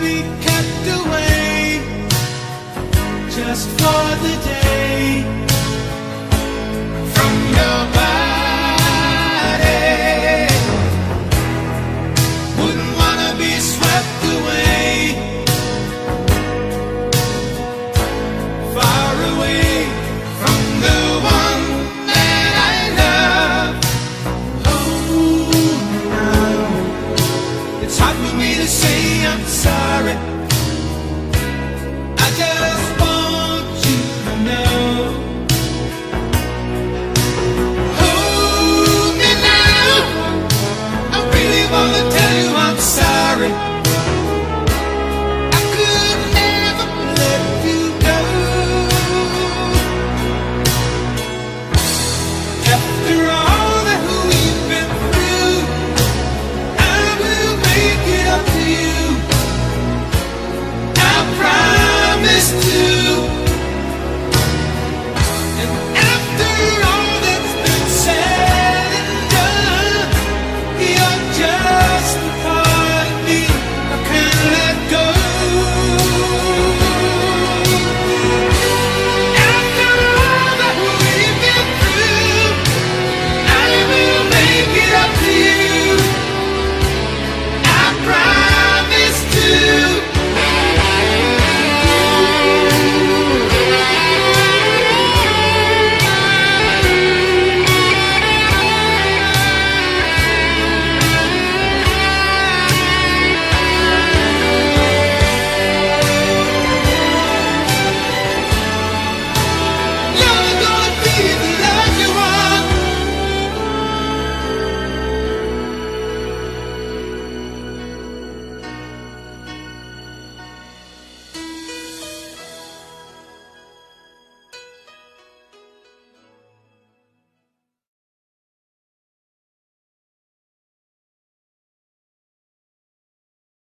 Be kept away just for the day It's hard for me to say I'm sorry. I just